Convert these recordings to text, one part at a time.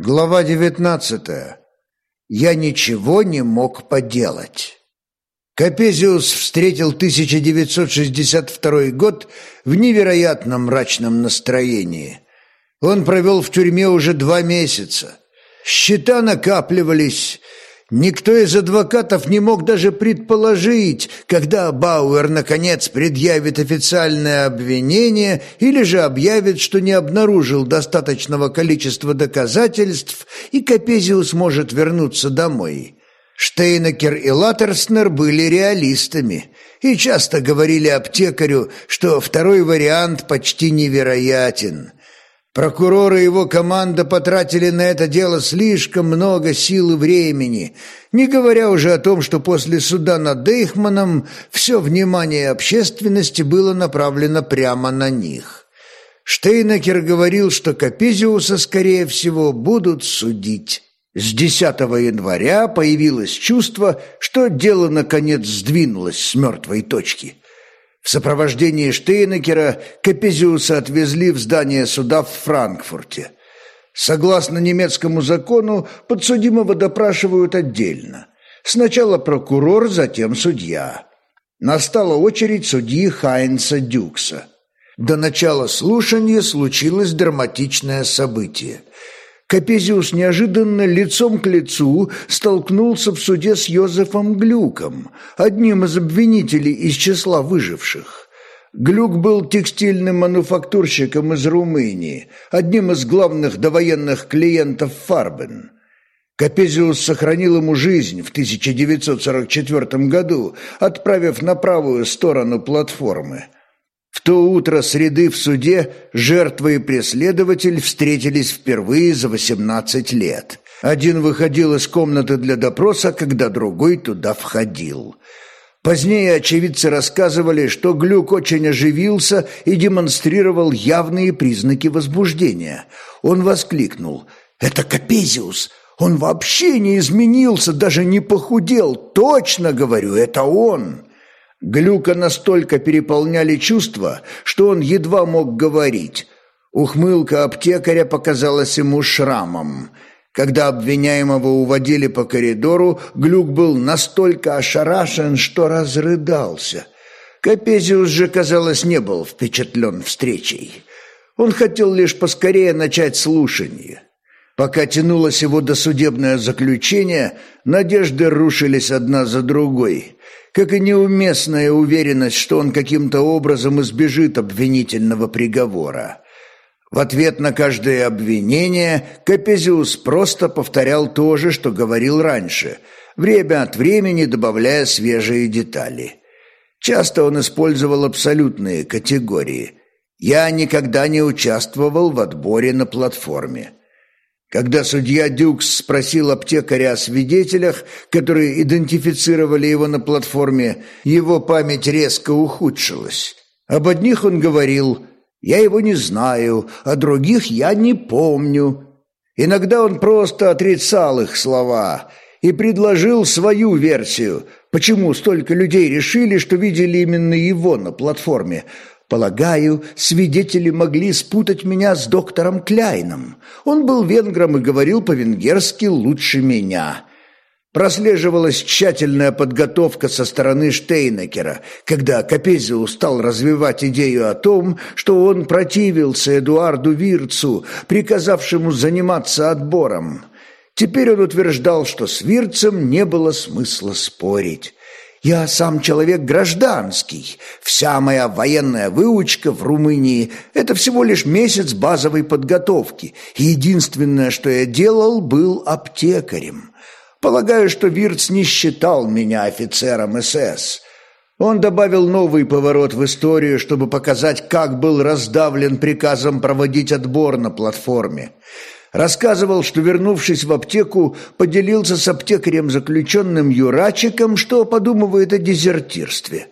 Глава девятнадцатая. Я ничего не мог поделать. Капезиус встретил 1962 год в невероятно мрачном настроении. Он провел в тюрьме уже два месяца. Счета накапливались, Никто из адвокатов не мог даже предположить, когда Бауэр наконец предъявит официальное обвинение или же объявит, что не обнаружил достаточного количества доказательств и Капезиус может вернуться домой. Штейнекер и Латтерснер были реалистами и часто говорили аптекарю, что второй вариант почти невероятен – Прокурор и его команда потратили на это дело слишком много сил и времени, не говоря уже о том, что после суда над Дейхманом все внимание общественности было направлено прямо на них. Штейнекер говорил, что Капезиуса, скорее всего, будут судить. С 10 января появилось чувство, что дело наконец сдвинулось с мертвой точки – в сопровождении Штейнекера Капезиуса отвезли в здание суда в Франкфурте. Согласно немецкому закону, подсудимого допрашивают отдельно. Сначала прокурор, затем судья. Настала очередь судьи Хайнца Дюкса. До начала слушания случилось драматичное событие – Капезиус неожиданно лицом к лицу столкнулся в суде с Йозефом Глюком, одним из обвинителей из числа выживших. Глюк был текстильным мануфактурщиком из Румынии, одним из главных довоенных клиентов Фарбен. Капезиус сохранил ему жизнь в 1944 году, отправив на правую сторону платформы – то утро среды в суде жертва и преследователь встретились впервые за 18 лет. Один выходил из комнаты для допроса, когда другой туда входил. Позднее очевидцы рассказывали, что Глюк очень оживился и демонстрировал явные признаки возбуждения. Он воскликнул «Это Капезиус! Он вообще не изменился, даже не похудел! Точно говорю, это он!» Глюка настолько переполняли чувства, что он едва мог говорить. Ухмылка аптекаря показалась ему шрамом. Когда обвиняемого уводили по коридору, Глюк был настолько ошарашен, что разрыдался. Капезиус же, казалось, не был впечатлен встречей. Он хотел лишь поскорее начать слушание. Пока тянулось его досудебное заключение, надежды рушились одна за другой как и неуместная уверенность, что он каким-то образом избежит обвинительного приговора. В ответ на каждое обвинение Капезиус просто повторял то же, что говорил раньше, время от времени добавляя свежие детали. Часто он использовал абсолютные категории. «Я никогда не участвовал в отборе на платформе». Когда судья Дюкс спросил аптекаря о свидетелях, которые идентифицировали его на платформе, его память резко ухудшилась. Об одних он говорил «Я его не знаю, а других я не помню». Иногда он просто отрицал их слова и предложил свою версию, почему столько людей решили, что видели именно его на платформе – Полагаю, свидетели могли спутать меня с доктором Кляйном. Он был венгром и говорил по-венгерски лучше меня. Прослеживалась тщательная подготовка со стороны Штейнекера, когда Капезиу стал развивать идею о том, что он противился Эдуарду Вирцу, приказавшему заниматься отбором. Теперь он утверждал, что с Вирцем не было смысла спорить. Я сам человек гражданский. Вся моя военная выучка в Румынии – это всего лишь месяц базовой подготовки. Единственное, что я делал, был аптекарем. Полагаю, что Вирц не считал меня офицером СС. Он добавил новый поворот в историю, чтобы показать, как был раздавлен приказом проводить отбор на платформе. Рассказывал, что, вернувшись в аптеку, поделился с аптекарем-заключенным Юрачиком, что подумывает о дезертирстве.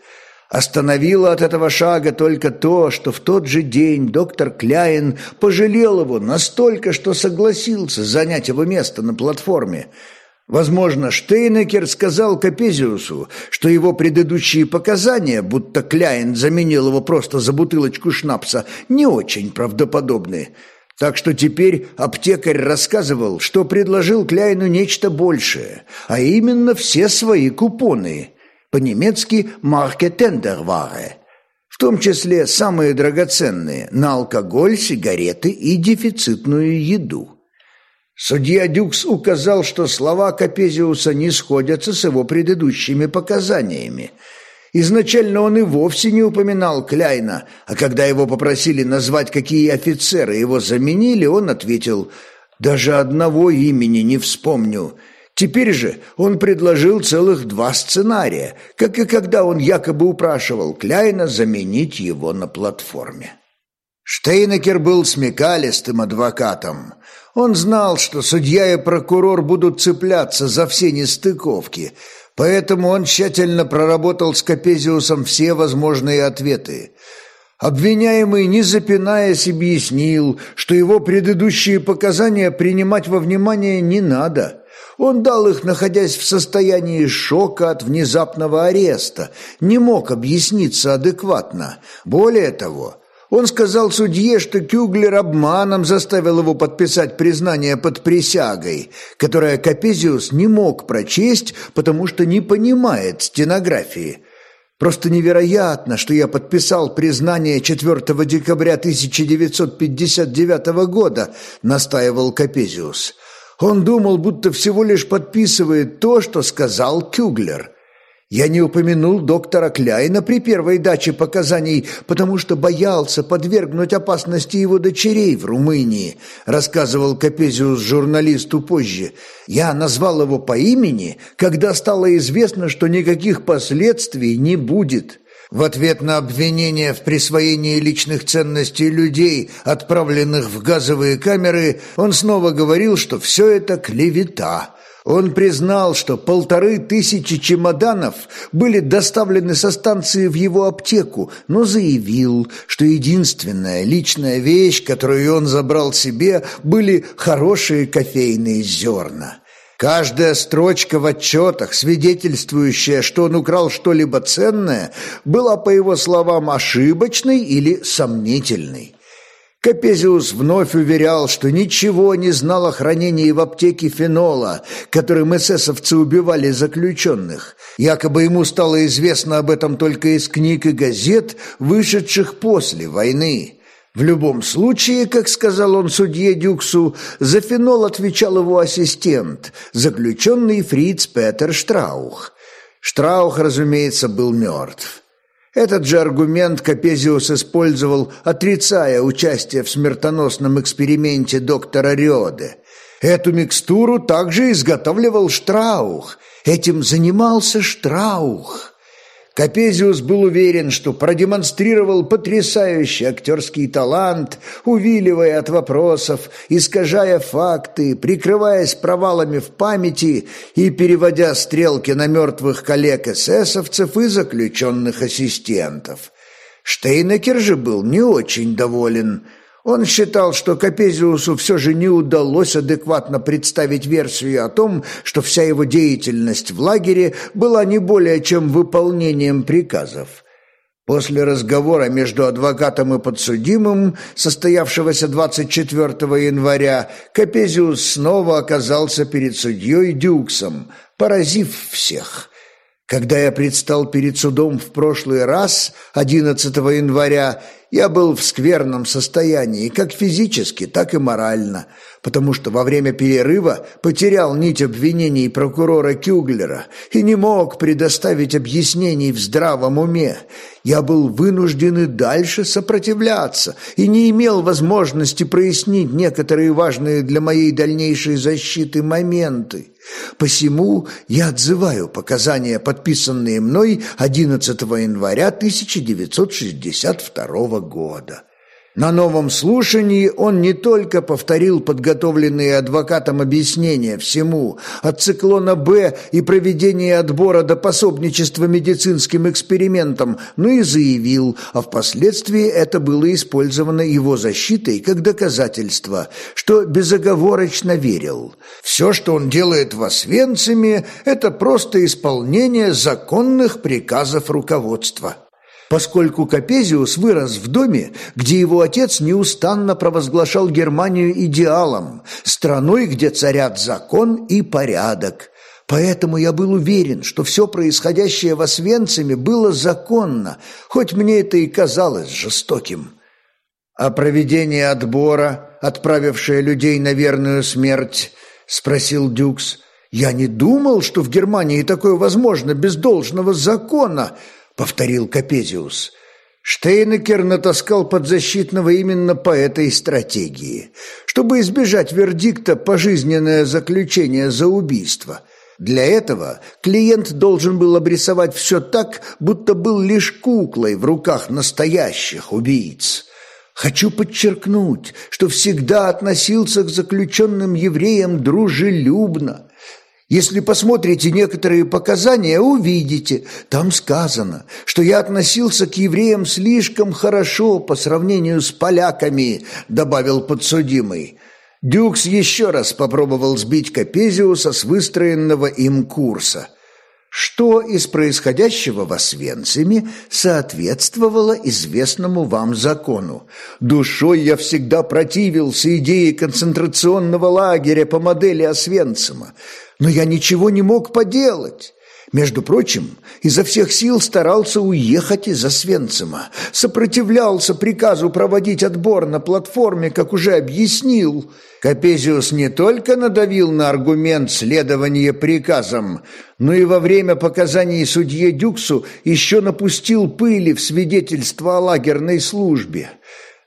Остановило от этого шага только то, что в тот же день доктор Кляйн пожалел его настолько, что согласился занять его место на платформе. Возможно, Штейнекер сказал Капезиусу, что его предыдущие показания, будто Кляйн заменил его просто за бутылочку шнапса, не очень правдоподобны – Так что теперь аптекарь рассказывал, что предложил Кляйну нечто большее, а именно все свои купоны, по-немецки «Маркетендерваре», в том числе самые драгоценные на алкоголь, сигареты и дефицитную еду. Судья Дюкс указал, что слова Капезиуса не сходятся с его предыдущими показаниями. Изначально он и вовсе не упоминал Кляйна, а когда его попросили назвать, какие офицеры его заменили, он ответил «Даже одного имени не вспомню». Теперь же он предложил целых два сценария, как и когда он якобы упрашивал Кляйна заменить его на платформе. Штейнекер был смекалистым адвокатом. Он знал, что судья и прокурор будут цепляться за все нестыковки, поэтому он тщательно проработал с Капезиусом все возможные ответы. Обвиняемый, не запинаясь, объяснил, что его предыдущие показания принимать во внимание не надо. Он дал их, находясь в состоянии шока от внезапного ареста, не мог объясниться адекватно. Более того, он сказал судье, что Кюглер обманом заставил его подписать признание под присягой, которое Капезиус не мог прочесть, потому что не понимает стенографии. Просто невероятно, что я подписал признание 4 декабря 1959 года, настаивал Капезиус. Он думал, будто всего лишь подписывает то, что сказал Кюглер. Я не упомянул доктора Кляйна при первой даче показаний, потому что боялся подвергнуть опасности его дочерей в Румынии, рассказывал Капезиус журналисту позже. Я назвал его по имени, когда стало известно, что никаких последствий не будет. В ответ на обвинение в присвоении личных ценностей людей, отправленных в газовые камеры, он снова говорил, что все это клевета. Он признал, что полторы тысячи чемоданов были доставлены со станции в его аптеку, но заявил, что единственная личная вещь, которую он забрал себе, были хорошие кофейные зерна. Каждая строчка в отчетах, свидетельствующая, что он украл что-либо ценное, была, по его словам, ошибочной или сомнительной. Капезиус вновь уверял, что ничего не знал о хранении в аптеке фенола, которым эсэсовцы убивали заключенных. Якобы ему стало известно об этом только из книг и газет, вышедших после войны. В любом случае, как сказал он судье Дюксу, за фенол отвечал его ассистент, заключенный Фриц Петер Штраух. Штраух, разумеется, был мертв. Этот же аргумент Капезиус использовал, отрицая участие в смертоносном эксперименте доктора Рёде. Эту микстуру также изготавливал Штраух. Этим занимался Штраух. Капезиус был уверен, что продемонстрировал потрясающий актерский талант, увиливая от вопросов, искажая факты, прикрываясь провалами в памяти и переводя стрелки на мертвых коллег-эсэсовцев и заключенных ассистентов. Штейнекер же был не очень доволен – он считал, что Капезиусу все же не удалось адекватно представить версию о том, что вся его деятельность в лагере была не более чем выполнением приказов. После разговора между адвокатом и подсудимым, состоявшегося 24 января, Капезиус снова оказался перед судьей Дюксом, поразив всех – когда я предстал перед судом в прошлый раз, 11 января, я был в скверном состоянии, как физически, так и морально, потому что во время перерыва потерял нить обвинений прокурора Кюглера и не мог предоставить объяснений в здравом уме. Я был вынужден и дальше сопротивляться и не имел возможности прояснить некоторые важные для моей дальнейшей защиты моменты. Посему я отзываю показания, подписанные мной 11 января 1962 года. На новом слушании он не только повторил подготовленные адвокатом объяснения всему от циклона «Б» и проведения отбора до пособничества медицинским экспериментам, но и заявил, а впоследствии это было использовано его защитой как доказательство, что безоговорочно верил. Все, что он делает в Освенциме, это просто исполнение законных приказов руководства. Поскольку Капезиус вырос в доме, где его отец неустанно провозглашал Германию идеалом, страной, где царят закон и порядок. Поэтому я был уверен, что все происходящее в Освенциме было законно, хоть мне это и казалось жестоким. «А проведение отбора, отправившее людей на верную смерть?» – спросил Дюкс. «Я не думал, что в Германии такое возможно без должного закона», — повторил Капезиус. Штейнекер натаскал подзащитного именно по этой стратегии, чтобы избежать вердикта пожизненное заключение за убийство. Для этого клиент должен был обрисовать все так, будто был лишь куклой в руках настоящих убийц. Хочу подчеркнуть, что всегда относился к заключенным евреям дружелюбно. Если посмотрите некоторые показания, увидите, там сказано, что я относился к евреям слишком хорошо по сравнению с поляками, добавил подсудимый. Дюкс еще раз попробовал сбить Капезиуса с выстроенного им курса – что из происходящего в Освенциме соответствовало известному вам закону. Душой я всегда противился идее концентрационного лагеря по модели Освенцима, но я ничего не мог поделать. Между прочим, изо всех сил старался уехать из Освенцима, сопротивлялся приказу проводить отбор на платформе, как уже объяснил. Капезиус не только надавил на аргумент следования приказам, но и во время показаний судье Дюксу еще напустил пыли в свидетельство о лагерной службе.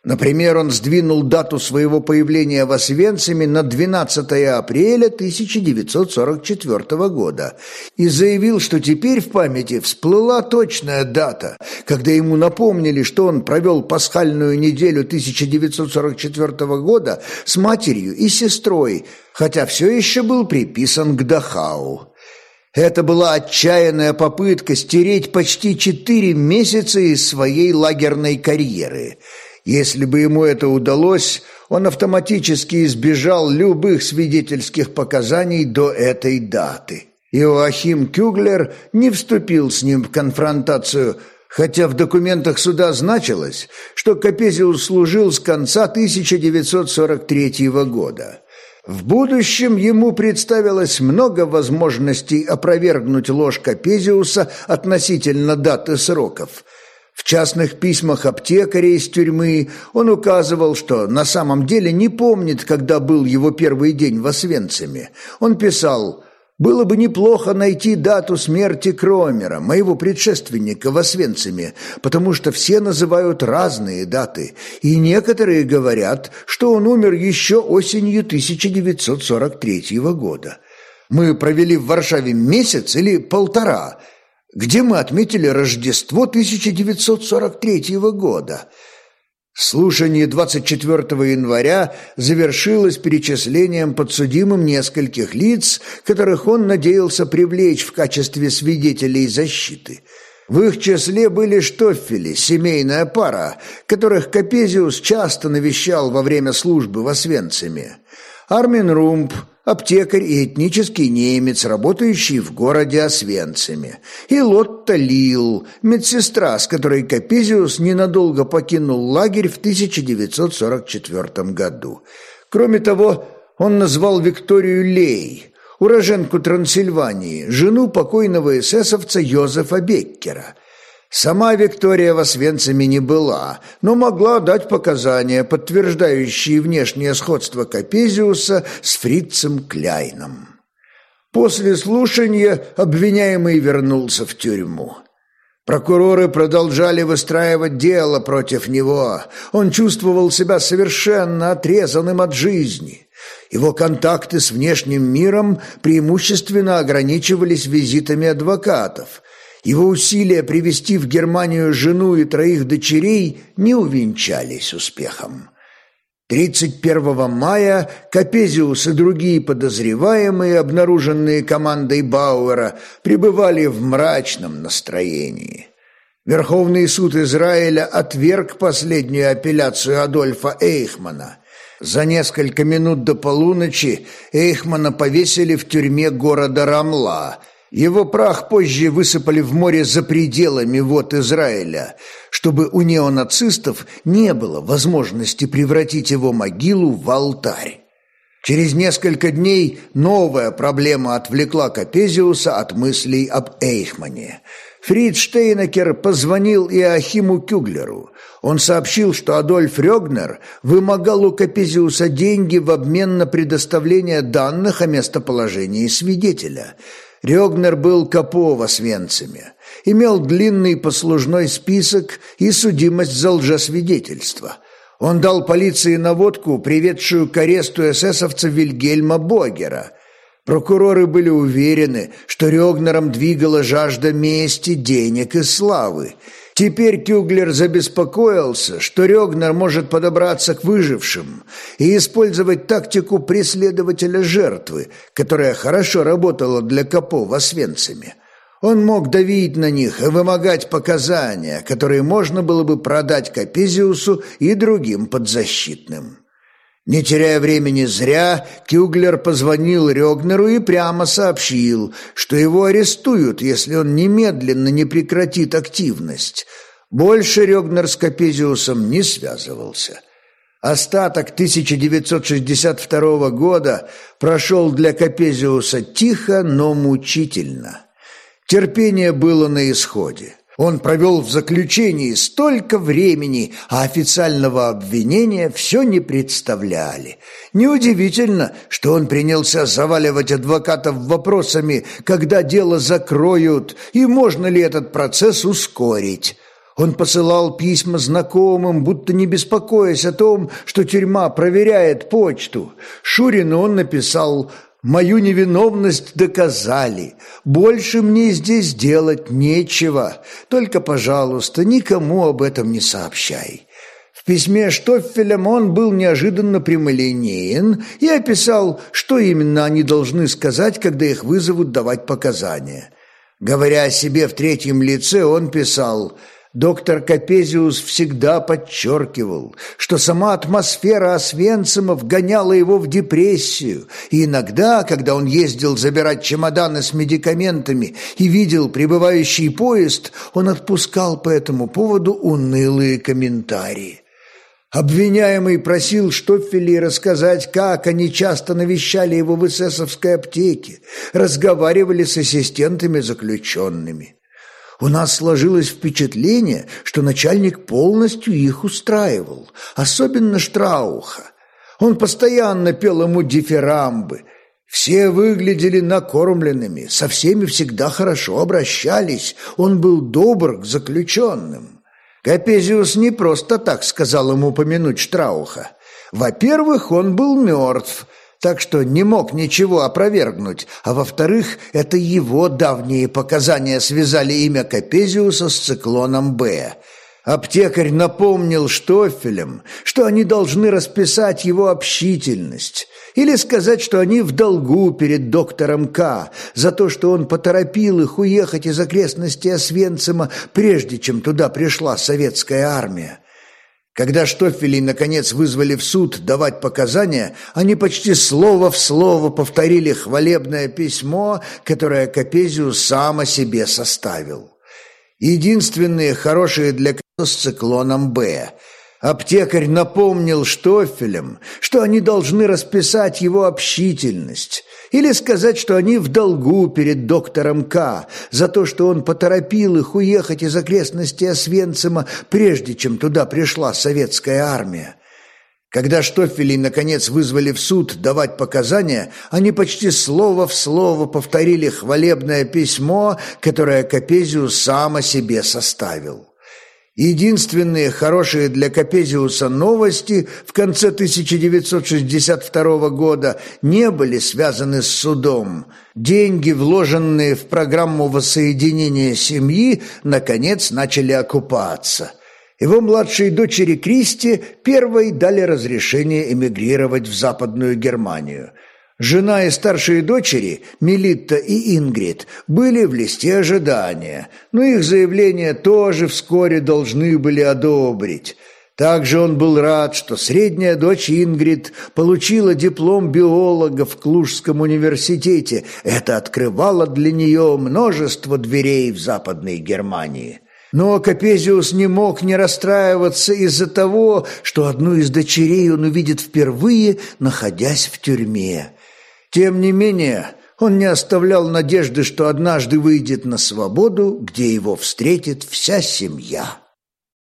Например, он сдвинул дату своего появления в Освенциме на 12 апреля 1944 года и заявил, что теперь в памяти всплыла точная дата, когда ему напомнили, что он провел пасхальную неделю 1944 года с матерью и сестрой, хотя все еще был приписан к Дахау. Это была отчаянная попытка стереть почти четыре месяца из своей лагерной карьеры – если бы ему это удалось, он автоматически избежал любых свидетельских показаний до этой даты. Иоахим Кюглер не вступил с ним в конфронтацию, хотя в документах суда значилось, что Капезиус служил с конца 1943 года. В будущем ему представилось много возможностей опровергнуть ложь Капезиуса относительно даты сроков – в частных письмах аптекаря из тюрьмы он указывал, что на самом деле не помнит, когда был его первый день в Освенциме. Он писал «Было бы неплохо найти дату смерти Кромера, моего предшественника в Освенциме, потому что все называют разные даты, и некоторые говорят, что он умер еще осенью 1943 года. Мы провели в Варшаве месяц или полтора – где мы отметили Рождество 1943 года. Слушание 24 января завершилось перечислением подсудимым нескольких лиц, которых он надеялся привлечь в качестве свидетелей защиты. В их числе были Штоффели, семейная пара, которых Капезиус часто навещал во время службы в Освенциме. Армин Румб, аптекарь и этнический немец, работающий в городе Освенциме, и Лотта Лил, медсестра, с которой Капезиус ненадолго покинул лагерь в 1944 году. Кроме того, он назвал Викторию Лей, уроженку Трансильвании, жену покойного эсэсовца Йозефа Беккера – Сама Виктория в Освенциме не была, но могла дать показания, подтверждающие внешнее сходство Капезиуса с фрицем Кляйном. После слушания обвиняемый вернулся в тюрьму. Прокуроры продолжали выстраивать дело против него. Он чувствовал себя совершенно отрезанным от жизни. Его контакты с внешним миром преимущественно ограничивались визитами адвокатов – его усилия привести в Германию жену и троих дочерей не увенчались успехом. 31 мая Капезиус и другие подозреваемые, обнаруженные командой Бауэра, пребывали в мрачном настроении. Верховный суд Израиля отверг последнюю апелляцию Адольфа Эйхмана. За несколько минут до полуночи Эйхмана повесили в тюрьме города Рамла – Его прах позже высыпали в море за пределами вод Израиля, чтобы у неонацистов не было возможности превратить его могилу в алтарь. Через несколько дней новая проблема отвлекла Капезиуса от мыслей об Эйхмане. Фрид Штейнекер позвонил Иохиму Кюглеру. Он сообщил, что Адольф Рёгнер вымогал у Капезиуса деньги в обмен на предоставление данных о местоположении свидетеля – Рёгнер был капо в Освенциме, имел длинный послужной список и судимость за лжесвидетельство. Он дал полиции наводку, приведшую к аресту эсэсовца Вильгельма Богера. Прокуроры были уверены, что Рёгнером двигала жажда мести, денег и славы – Теперь Кюглер забеспокоился, что Рёгнер может подобраться к выжившим и использовать тактику преследователя жертвы, которая хорошо работала для Капо в Освенциме. Он мог давить на них и вымогать показания, которые можно было бы продать Капезиусу и другим подзащитным. Не теряя времени зря, Кюглер позвонил Рёгнеру и прямо сообщил, что его арестуют, если он немедленно не прекратит активность. Больше Рёгнер с Капезиусом не связывался. Остаток 1962 года прошел для Капезиуса тихо, но мучительно. Терпение было на исходе. Он провел в заключении столько времени, а официального обвинения все не представляли. Неудивительно, что он принялся заваливать адвокатов вопросами, когда дело закроют и можно ли этот процесс ускорить. Он посылал письма знакомым, будто не беспокоясь о том, что тюрьма проверяет почту. Шурину он написал Мою невиновность доказали. Больше мне здесь делать нечего. Только, пожалуйста, никому об этом не сообщай». В письме Штоффелем он был неожиданно прямолинеен и описал, что именно они должны сказать, когда их вызовут давать показания. Говоря о себе в третьем лице, он писал – Доктор Капезиус всегда подчеркивал, что сама атмосфера Освенцима вгоняла его в депрессию, и иногда, когда он ездил забирать чемоданы с медикаментами и видел прибывающий поезд, он отпускал по этому поводу унылые комментарии. Обвиняемый просил Штоффели рассказать, как они часто навещали его в эсэсовской аптеке, разговаривали с ассистентами заключенными. У нас сложилось впечатление, что начальник полностью их устраивал, особенно Штрауха. Он постоянно пел ему дифирамбы. Все выглядели накормленными, со всеми всегда хорошо обращались, он был добр к заключенным. Капезиус не просто так сказал ему помянуть Штрауха. Во-первых, он был мертв – так что не мог ничего опровергнуть, а во-вторых, это его давние показания связали имя Капезиуса с циклоном «Б». Аптекарь напомнил Штофелям, что они должны расписать его общительность, или сказать, что они в долгу перед доктором К за то, что он поторопил их уехать из окрестностей Освенцима, прежде чем туда пришла советская армия. Когда Штофелей, наконец, вызвали в суд давать показания, они почти слово в слово повторили хвалебное письмо, которое Капезиус сам о себе составил. Единственные хорошие для с циклоном «Б». Аптекарь напомнил Штофелям, что они должны расписать его общительность, или сказать, что они в долгу перед доктором К за то, что он поторопил их уехать из окрестностей Освенцима, прежде чем туда пришла советская армия. Когда Штофелей, наконец, вызвали в суд давать показания, они почти слово в слово повторили хвалебное письмо, которое Капезиус сам о себе составил. Единственные хорошие для Капезиуса новости в конце 1962 года не были связаны с судом. Деньги, вложенные в программу воссоединения семьи, наконец начали окупаться. Его младшей дочери Кристи первой дали разрешение эмигрировать в Западную Германию – Жена и старшие дочери, Мелитта и Ингрид, были в листе ожидания, но их заявление тоже вскоре должны были одобрить. Также он был рад, что средняя дочь Ингрид получила диплом биолога в Клужском университете. Это открывало для нее множество дверей в Западной Германии. Но Капезиус не мог не расстраиваться из-за того, что одну из дочерей он увидит впервые, находясь в тюрьме. Тем не менее, он не оставлял надежды, что однажды выйдет на свободу, где его встретит вся семья.